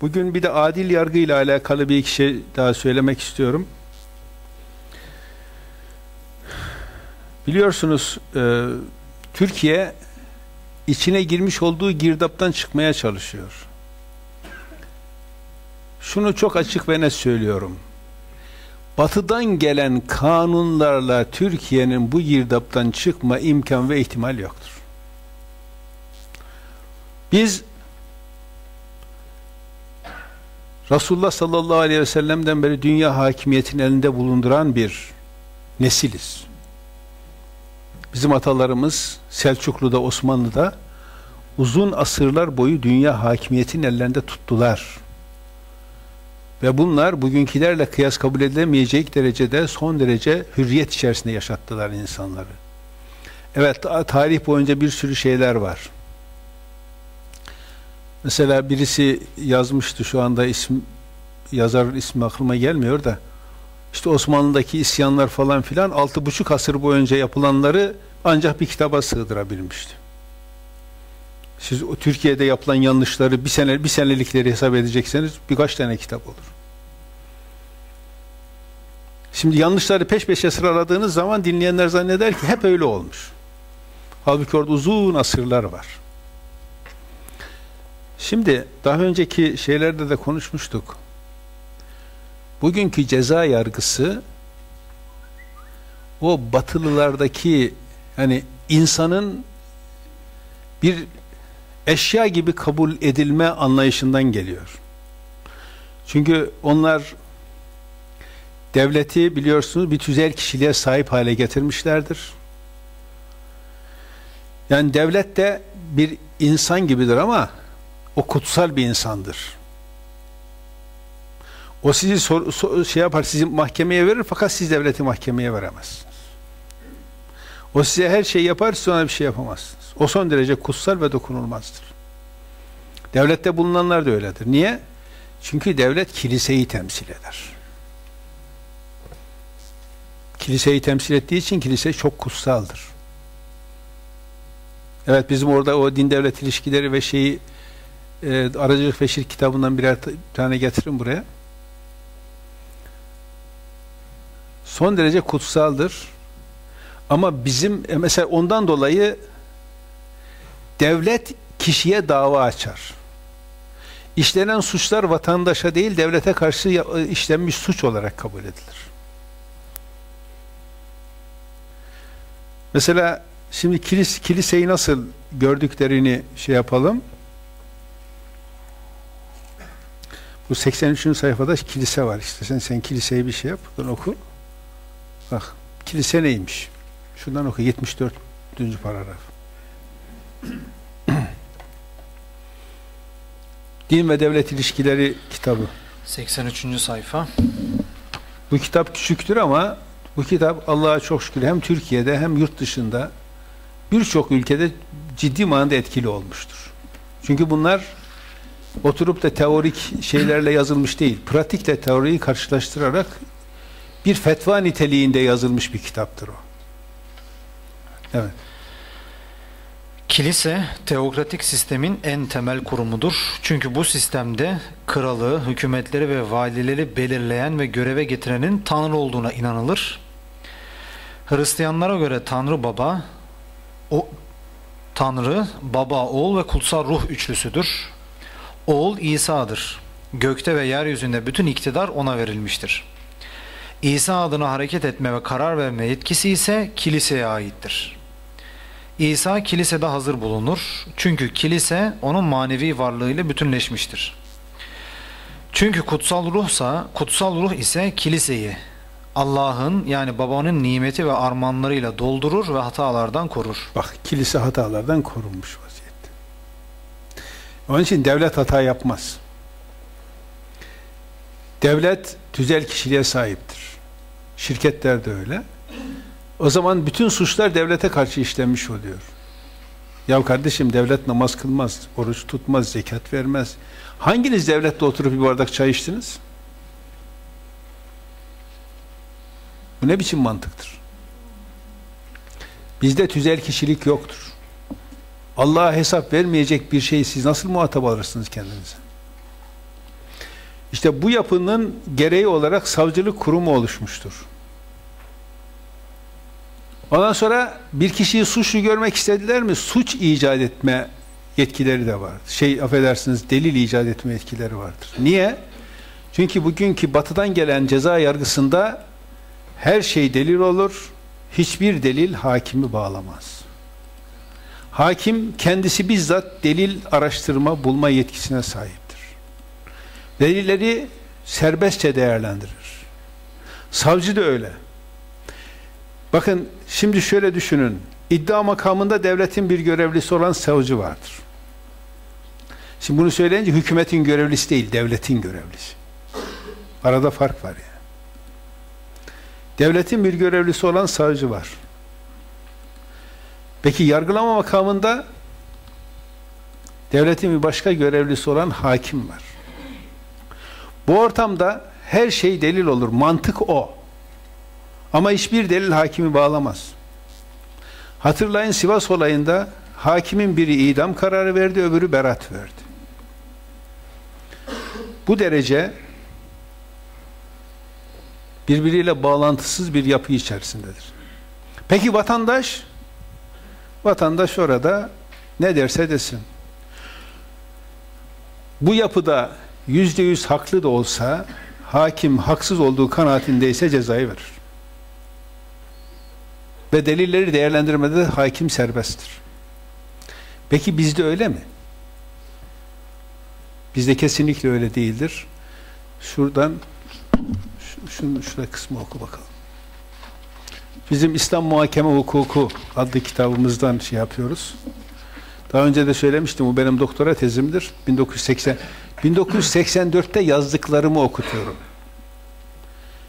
Bugün bir de adil yargı ile alakalı bir iki şey daha söylemek istiyorum. Biliyorsunuz e, Türkiye içine girmiş olduğu girdaptan çıkmaya çalışıyor. Şunu çok açık ve net söylüyorum. Batıdan gelen kanunlarla Türkiye'nin bu girdaptan çıkma imkan ve ihtimal yoktur. Biz Resulullah sallallahu aleyhi ve sellem'den beri dünya hakimiyetinin elinde bulunduran bir nesiliz. Bizim atalarımız Selçuklu'da, Osmanlı'da uzun asırlar boyu dünya hakimiyetinin ellerinde tuttular. Ve bunlar bugünkülerle kıyas kabul edilemeyecek derecede son derece hürriyet içerisinde yaşattılar insanları. Evet, tarih boyunca bir sürü şeyler var. Mesela birisi yazmıştı şu anda isim yazar ismi aklıma gelmiyor da işte Osmanlı'daki isyanlar falan filan altı buçuk asır boyunca yapılanları ancak bir kitaba sığdırabilmişti. Siz o Türkiye'de yapılan yanlışları bir sene bir senelikleri hesap edecekseniz birkaç tane kitap olur. Şimdi yanlışları peş peşe sıraladığınız zaman dinleyenler zanneder ki hep öyle olmuş. Halbuki orada uzun asırlar var. Şimdi daha önceki şeylerde de konuşmuştuk. Bugünkü ceza yargısı o batılılardaki hani insanın bir eşya gibi kabul edilme anlayışından geliyor. Çünkü onlar devleti biliyorsunuz bir tüzel kişiliğe sahip hale getirmişlerdir. Yani devlet de bir insan gibidir ama o kutsal bir insandır. O sizi sor, sor, şey yapar, sizi mahkemeye verir fakat siz devleti mahkemeye veremezsiniz. O size her şey yapar, siz ona bir şey yapamazsınız. O son derece kutsal ve dokunulmazdır. Devlette bulunanlar da öyledir. Niye? Çünkü devlet kiliseyi temsil eder. Kiliseyi temsil ettiği için kilise çok kutsaldır. Evet bizim orada o din devlet ilişkileri ve şeyi e, Aracılık ve kitabından birer tane getirin buraya. Son derece kutsaldır. Ama bizim e, mesela ondan dolayı devlet kişiye dava açar. İşlenen suçlar vatandaşa değil devlete karşı e, işlenmiş suç olarak kabul edilir. Mesela şimdi kilis, kiliseyi nasıl gördüklerini şey yapalım. Bu 83. sayfada kilise var işte. Sen, sen kiliseye bir şey yap. Buradan oku. Bak. Kilise neymiş? Şundan oku. 74. paragraf. Din ve Devlet ilişkileri kitabı. 83. sayfa. Bu kitap küçüktür ama bu kitap Allah'a çok şükür hem Türkiye'de hem yurt dışında birçok ülkede ciddi manada etkili olmuştur. Çünkü bunlar oturup da teorik şeylerle yazılmış değil. Pratikle teoriyi karşılaştırarak bir fetva niteliğinde yazılmış bir kitaptır o. Evet. Kilise teokratik sistemin en temel kurumudur. Çünkü bu sistemde kralı, hükümetleri ve valileri belirleyen ve göreve getirenin Tanrı olduğuna inanılır. Hristiyanlara göre Tanrı Baba, o Tanrı, Baba, Oğul ve Kutsal Ruh üçlüsüdür. Oğul İsa'dır. Gökte ve yeryüzünde bütün iktidar ona verilmiştir. İsa adına hareket etme ve karar verme yetkisi ise kiliseye aittir. İsa kilisede hazır bulunur. Çünkü kilise onun manevi varlığıyla bütünleşmiştir. Çünkü kutsal ruhsa, kutsal ruh ise kiliseyi Allah'ın yani babanın nimeti ve armağanlarıyla doldurur ve hatalardan korur. Bak kilise hatalardan korunmuş vaziyette. Onun için devlet hata yapmaz. Devlet tüzel kişiliğe sahiptir. Şirketler de öyle. O zaman bütün suçlar devlete karşı işlenmiş oluyor. Ya kardeşim devlet namaz kılmaz, oruç tutmaz, zekat vermez. Hanginiz devlette oturup bir bardak çay içtiniz? Bu ne biçim mantıktır? Bizde tüzel kişilik yoktur. Allah'a hesap vermeyecek bir şeyi siz nasıl muhatap alırsınız kendinize? İşte bu yapının gereği olarak savcılık kurumu oluşmuştur. Ondan sonra bir kişiyi suçlu görmek istediler mi? Suç icat etme yetkileri de vardır. Şey affedersiniz delil icat etme yetkileri vardır. Niye? Çünkü bugünkü batıdan gelen ceza yargısında her şey delil olur. Hiçbir delil hakimi bağlamaz. Hakim kendisi bizzat delil araştırma, bulma yetkisine sahiptir. Delilleri serbestçe değerlendirir. Savcı da öyle. Bakın şimdi şöyle düşünün. İddia makamında devletin bir görevlisi olan savcı vardır. Şimdi bunu söyleyince hükümetin görevlisi değil, devletin görevlisi. Arada fark var ya. Yani. Devletin bir görevlisi olan savcı var. Peki yargılama makamında devletin bir başka görevlisi olan hakim var. Bu ortamda her şey delil olur. Mantık o. Ama hiçbir delil hakimi bağlamaz. Hatırlayın Sivas olayında hakimin biri idam kararı verdi, öbürü berat verdi. Bu derece birbiriyle bağlantısız bir yapı içerisindedir. Peki vatandaş? Vatandaş orada ne derse desin. Bu yapıda yüzde yüz haklı da olsa hakim haksız olduğu kanaatindeyse cezayı verir. Ve delilleri değerlendirmede de hakim serbesttir. Peki bizde öyle mi? Bizde kesinlikle öyle değildir. Şuradan şunu şuraya kısmı oku bakalım. Bizim İslam Muhakeme Hukuku adlı kitabımızdan şey yapıyoruz. Daha önce de söylemiştim bu benim doktora tezimdir. 1980 1984'te yazdıklarımı okutuyorum.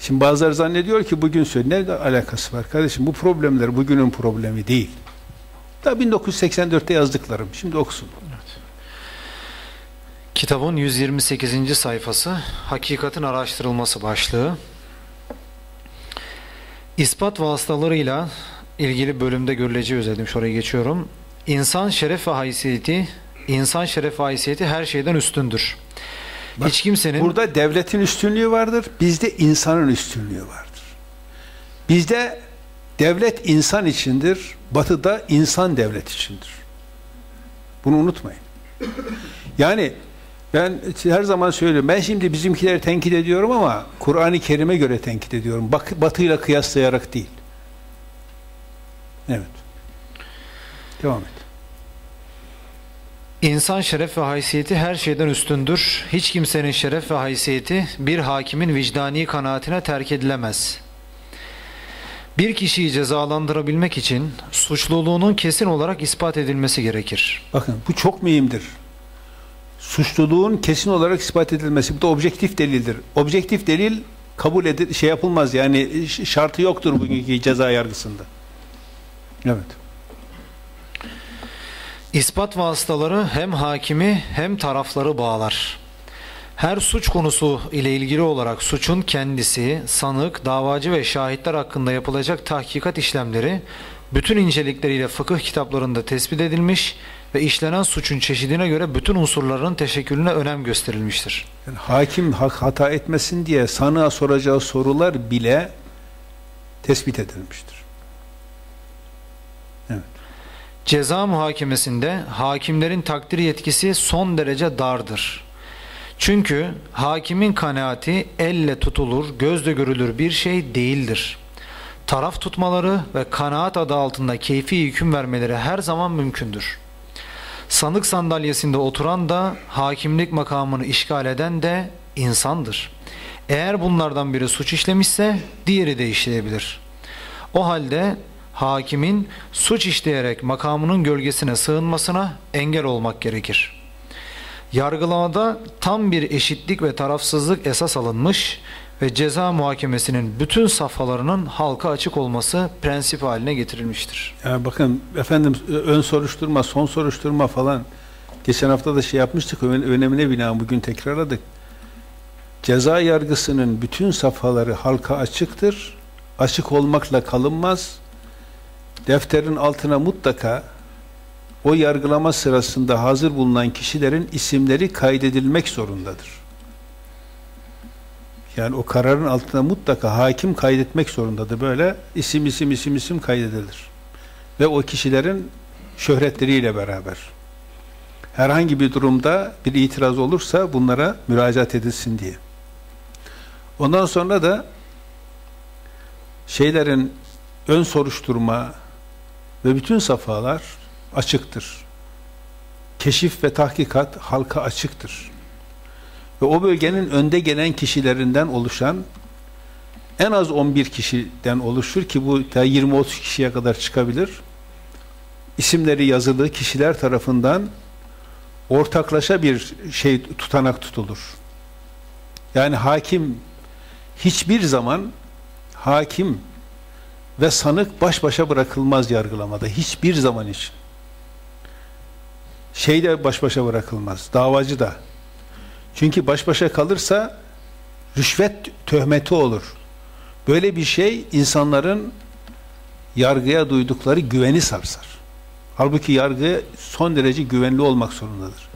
Şimdi bazıları zannediyor ki bugün söyle ne alakası var kardeşim bu problemler bugünün problemi değil. Da 1984'te yazdıklarım. Şimdi okusun. Kitabın 128. sayfası Hakikatin araştırılması başlığı. İspat vasıtalarıyla ilgili bölümde görüleceği özledim. Şuraya geçiyorum. İnsan şeref ve haysiyeti, insan şeref ve haysiyeti her şeyden üstündür. Bak, Hiç kimsenin burada devletin üstünlüğü vardır, bizde insanın üstünlüğü vardır. Bizde devlet insan içindir, batıda insan devlet içindir. Bunu unutmayın. Yani ben her zaman söylüyorum. Ben şimdi bizimkileri tenkit ediyorum ama Kur'an-ı Kerim'e göre tenkit ediyorum. Bak, batıyla kıyaslayarak değil. Evet. Devam et. İnsan şeref ve haysiyeti her şeyden üstündür. Hiç kimsenin şeref ve haysiyeti bir hakimin vicdani kanaatine terk edilemez. Bir kişiyi cezalandırabilmek için suçluluğunun kesin olarak ispat edilmesi gerekir. Bakın bu çok mühimdir suçluluğun kesin olarak ispat edilmesi. Bu da objektif delildir. Objektif delil kabul edil şey yapılmaz yani şartı yoktur bugünkü ceza yargısında. Evet. İspat vasıtaları hem hakimi hem tarafları bağlar. Her suç konusu ile ilgili olarak suçun kendisi, sanık, davacı ve şahitler hakkında yapılacak tahkikat işlemleri bütün incelikleriyle fıkıh kitaplarında tespit edilmiş ve işlenen suçun çeşidine göre bütün unsurların teşekkülüne önem gösterilmiştir. Yani hakim hak hata etmesin diye sanığa soracağı sorular bile tespit edilmiştir. Evet. Ceza muhakemesinde hakimlerin takdir yetkisi son derece dardır. Çünkü hakimin kanaati elle tutulur, gözle görülür bir şey değildir. Taraf tutmaları ve kanaat adı altında keyfi hüküm vermeleri her zaman mümkündür. Sanık sandalyesinde oturan da hakimlik makamını işgal eden de insandır. Eğer bunlardan biri suç işlemişse diğeri de işleyebilir. O halde hakimin suç işleyerek makamının gölgesine sığınmasına engel olmak gerekir. Yargılamada tam bir eşitlik ve tarafsızlık esas alınmış ve ceza muhakemesinin bütün safhalarının halka açık olması prensip haline getirilmiştir. Yani bakın efendim ön soruşturma, son soruşturma falan geçen hafta da şey yapmıştık önemine binaen bugün tekrarladık. Ceza yargısının bütün safhaları halka açıktır. Açık olmakla kalınmaz. Defterin altına mutlaka o yargılama sırasında hazır bulunan kişilerin isimleri kaydedilmek zorundadır. Yani o kararın altına mutlaka hakim kaydetmek zorundadır. Böyle isim isim isim isim kaydedilir. Ve o kişilerin şöhretleriyle beraber. Herhangi bir durumda bir itiraz olursa bunlara müracaat edilsin diye. Ondan sonra da şeylerin ön soruşturma ve bütün safhalar açıktır. Keşif ve tahkikat halka açıktır. Ve o bölgenin önde gelen kişilerinden oluşan en az 11 kişiden oluşur ki bu da 20-30 kişiye kadar çıkabilir. İsimleri yazılı kişiler tarafından ortaklaşa bir şey tutanak tutulur. Yani hakim hiçbir zaman hakim ve sanık baş başa bırakılmaz yargılamada. Hiçbir zaman için. Şey de baş başa bırakılmaz. Davacı da. Çünkü baş başa kalırsa rüşvet töhmeti olur. Böyle bir şey insanların yargıya duydukları güveni sarsar. Halbuki yargı son derece güvenli olmak zorundadır.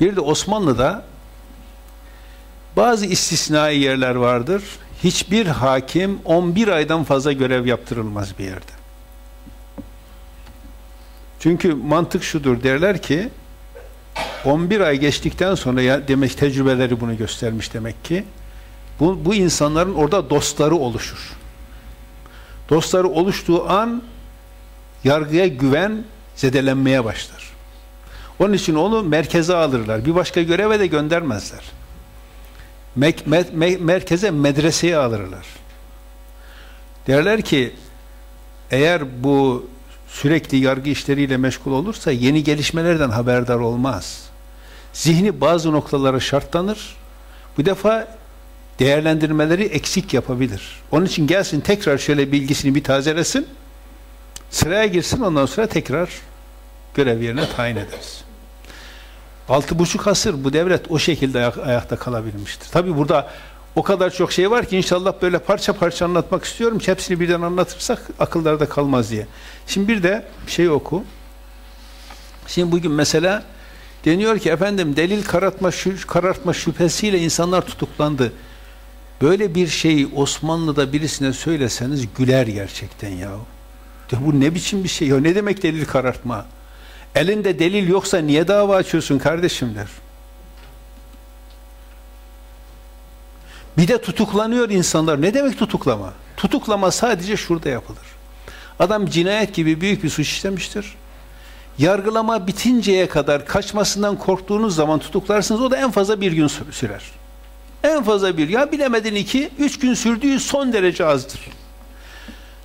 Bir de Osmanlı'da bazı istisnai yerler vardır. Hiçbir hakim 11 aydan fazla görev yaptırılmaz bir yerde. Çünkü mantık şudur derler ki 11 ay geçtikten sonra ya demek tecrübeleri bunu göstermiş demek ki bu, bu insanların orada dostları oluşur. Dostları oluştuğu an yargıya güven zedelenmeye başlar. Onun için onu merkeze alırlar. Bir başka göreve de göndermezler. Mek, me, me, merkeze medreseye alırlar. Derler ki eğer bu sürekli yargı işleriyle meşgul olursa yeni gelişmelerden haberdar olmaz. Zihni bazı noktalara şartlanır. Bu defa değerlendirmeleri eksik yapabilir. Onun için gelsin tekrar şöyle bilgisini bir tazelesin. Sıraya girsin ondan sonra tekrar görev yerine tayin ederiz. Altı buçuk asır bu devlet o şekilde ayak, ayakta kalabilmiştir. Tabi burada o kadar çok şey var ki inşallah böyle parça parça anlatmak istiyorum. Hepsini birden anlatırsak akıllarda kalmaz diye. Şimdi bir de şey oku. Şimdi bugün mesela deniyor ki efendim delil karartma, karartma şüphesiyle insanlar tutuklandı. Böyle bir şeyi Osmanlı'da birisine söyleseniz güler gerçekten ya. Bu ne biçim bir şey ya? Ne demek delil karartma? Elinde delil yoksa niye dava açıyorsun kardeşim der. Bir de tutuklanıyor insanlar. Ne demek tutuklama? Tutuklama sadece şurada yapılır. Adam cinayet gibi büyük bir suç işlemiştir. Yargılama bitinceye kadar kaçmasından korktuğunuz zaman tutuklarsınız. O da en fazla bir gün sürer. En fazla bir. Ya bilemedin iki, üç gün sürdüğü son derece azdır.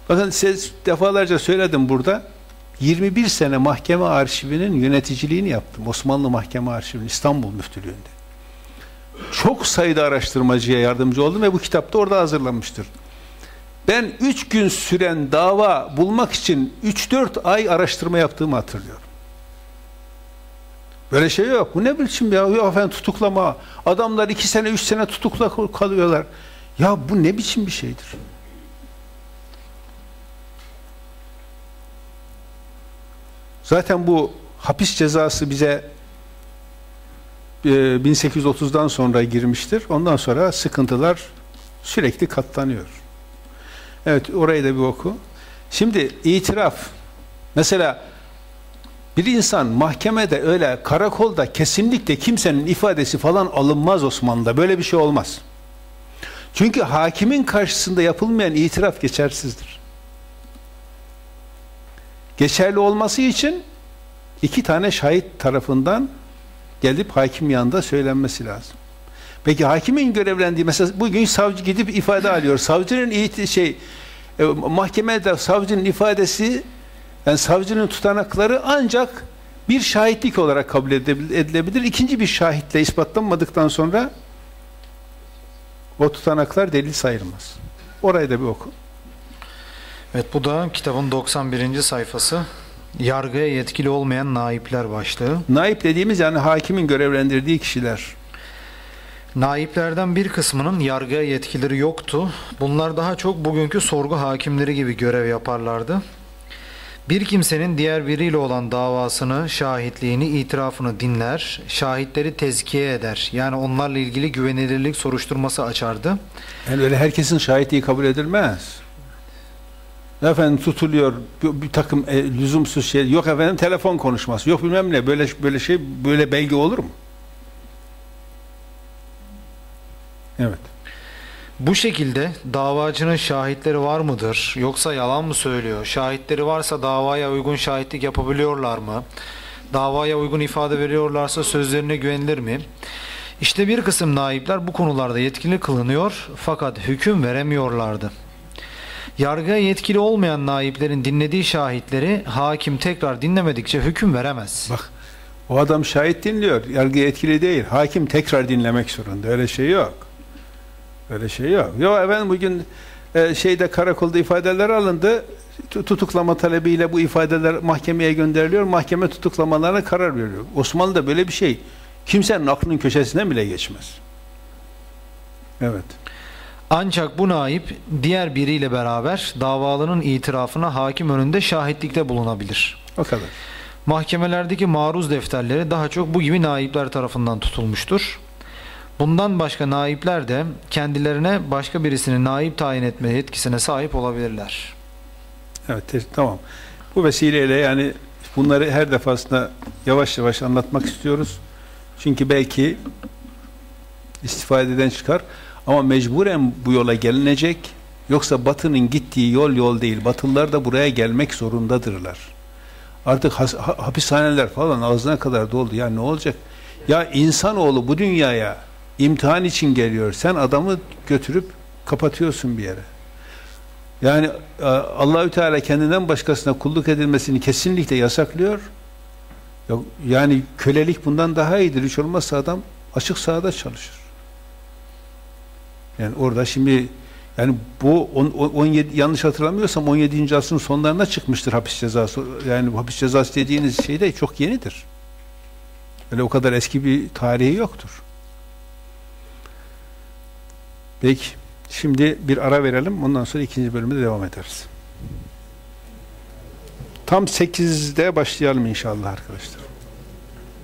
Bakın size defalarca söyledim burada. 21 sene mahkeme arşivinin yöneticiliğini yaptım. Osmanlı Mahkeme Arşivinin İstanbul Müftülüğü'nde. Çok sayıda araştırmacıya yardımcı oldum ve bu kitapta orada hazırlanmıştır. Ben 3 gün süren dava bulmak için 3-4 ay araştırma yaptığımı hatırlıyorum. Böyle şey yok. Bu ne biçim ya? Yok efendim tutuklama. Adamlar 2 sene 3 sene tutukla kalıyorlar. Ya bu ne biçim bir şeydir? Zaten bu hapis cezası bize 1830'dan e, sonra girmiştir. Ondan sonra sıkıntılar sürekli katlanıyor. Evet orayı da bir oku. Şimdi itiraf. Mesela bir insan mahkemede öyle karakolda kesinlikle kimsenin ifadesi falan alınmaz Osmanlı'da. Böyle bir şey olmaz. Çünkü hakimin karşısında yapılmayan itiraf geçersizdir geçerli olması için iki tane şahit tarafından gelip hakim yanında söylenmesi lazım. Peki hakimin görevlendiği mesela bugün savcı gidip ifade alıyor. Savcının şey e, mahkemede savcının ifadesi yani savcının tutanakları ancak bir şahitlik olarak kabul edilebilir. İkinci bir şahitle ispatlanmadıktan sonra o tutanaklar delil sayılmaz. Orayı da bir oku. Evet bu da kitabın 91. sayfası. Yargıya yetkili olmayan naipler başlığı. Naip dediğimiz yani hakimin görevlendirdiği kişiler. Naiplerden bir kısmının yargıya yetkileri yoktu. Bunlar daha çok bugünkü sorgu hakimleri gibi görev yaparlardı. Bir kimsenin diğer biriyle olan davasını, şahitliğini, itirafını dinler, şahitleri tezkiye eder. Yani onlarla ilgili güvenilirlik soruşturması açardı. Yani öyle herkesin şahitliği kabul edilmez. Efendim tutuluyor bir, bir takım e, lüzumsuz şey. Yok efendim telefon konuşması. Yok bilmem ne. Böyle böyle şey böyle belge olur mu? Evet. Bu şekilde davacının şahitleri var mıdır yoksa yalan mı söylüyor? Şahitleri varsa davaya uygun şahitlik yapabiliyorlar mı? Davaya uygun ifade veriyorlarsa sözlerine güvenilir mi? İşte bir kısım naipler bu konularda yetkili kılınıyor fakat hüküm veremiyorlardı. Yargıya yetkili olmayan naiplerin dinlediği şahitleri hakim tekrar dinlemedikçe hüküm veremez. Bak o adam şahit dinliyor. Yargıya etkili değil. Hakim tekrar dinlemek zorunda. Öyle şey yok. Öyle şey yok. Yok efendim bugün e, şeyde karakolda ifadeler alındı. Tu- Tutuklama talebiyle bu ifadeler mahkemeye gönderiliyor. Mahkeme tutuklamalarına karar veriyor. Osmanlı'da böyle bir şey kimsenin aklının köşesinden bile geçmez. Evet. Ancak bu naip diğer biriyle beraber davalının itirafına hakim önünde şahitlikte bulunabilir. O kadar. Mahkemelerdeki maruz defterleri daha çok bu gibi naipler tarafından tutulmuştur. Bundan başka naipler de kendilerine başka birisini naip tayin etme yetkisine sahip olabilirler. Evet tamam. Bu vesileyle yani bunları her defasında yavaş yavaş anlatmak istiyoruz. Çünkü belki istifadeden çıkar ama mecburen bu yola gelinecek. Yoksa Batı'nın gittiği yol yol değil. Batılılar da buraya gelmek zorundadırlar. Artık ha- hapishaneler falan ağzına kadar doldu. Ya ne olacak? Ya insanoğlu bu dünyaya imtihan için geliyor. Sen adamı götürüp kapatıyorsun bir yere. Yani e, Allahü Teala kendinden başkasına kulluk edilmesini kesinlikle yasaklıyor. Ya- Yani kölelik bundan daha iyidir. Hiç olmazsa adam açık sahada çalışır. Yani orada şimdi yani bu on- on- 17 yanlış hatırlamıyorsam 17. asrın sonlarına çıkmıştır hapis cezası. Yani hapis cezası dediğiniz şey de çok yenidir. Öyle o kadar eski bir tarihi yoktur. Peki. Şimdi bir ara verelim. Ondan sonra ikinci bölümde devam ederiz. Tam 8'de başlayalım inşallah arkadaşlar.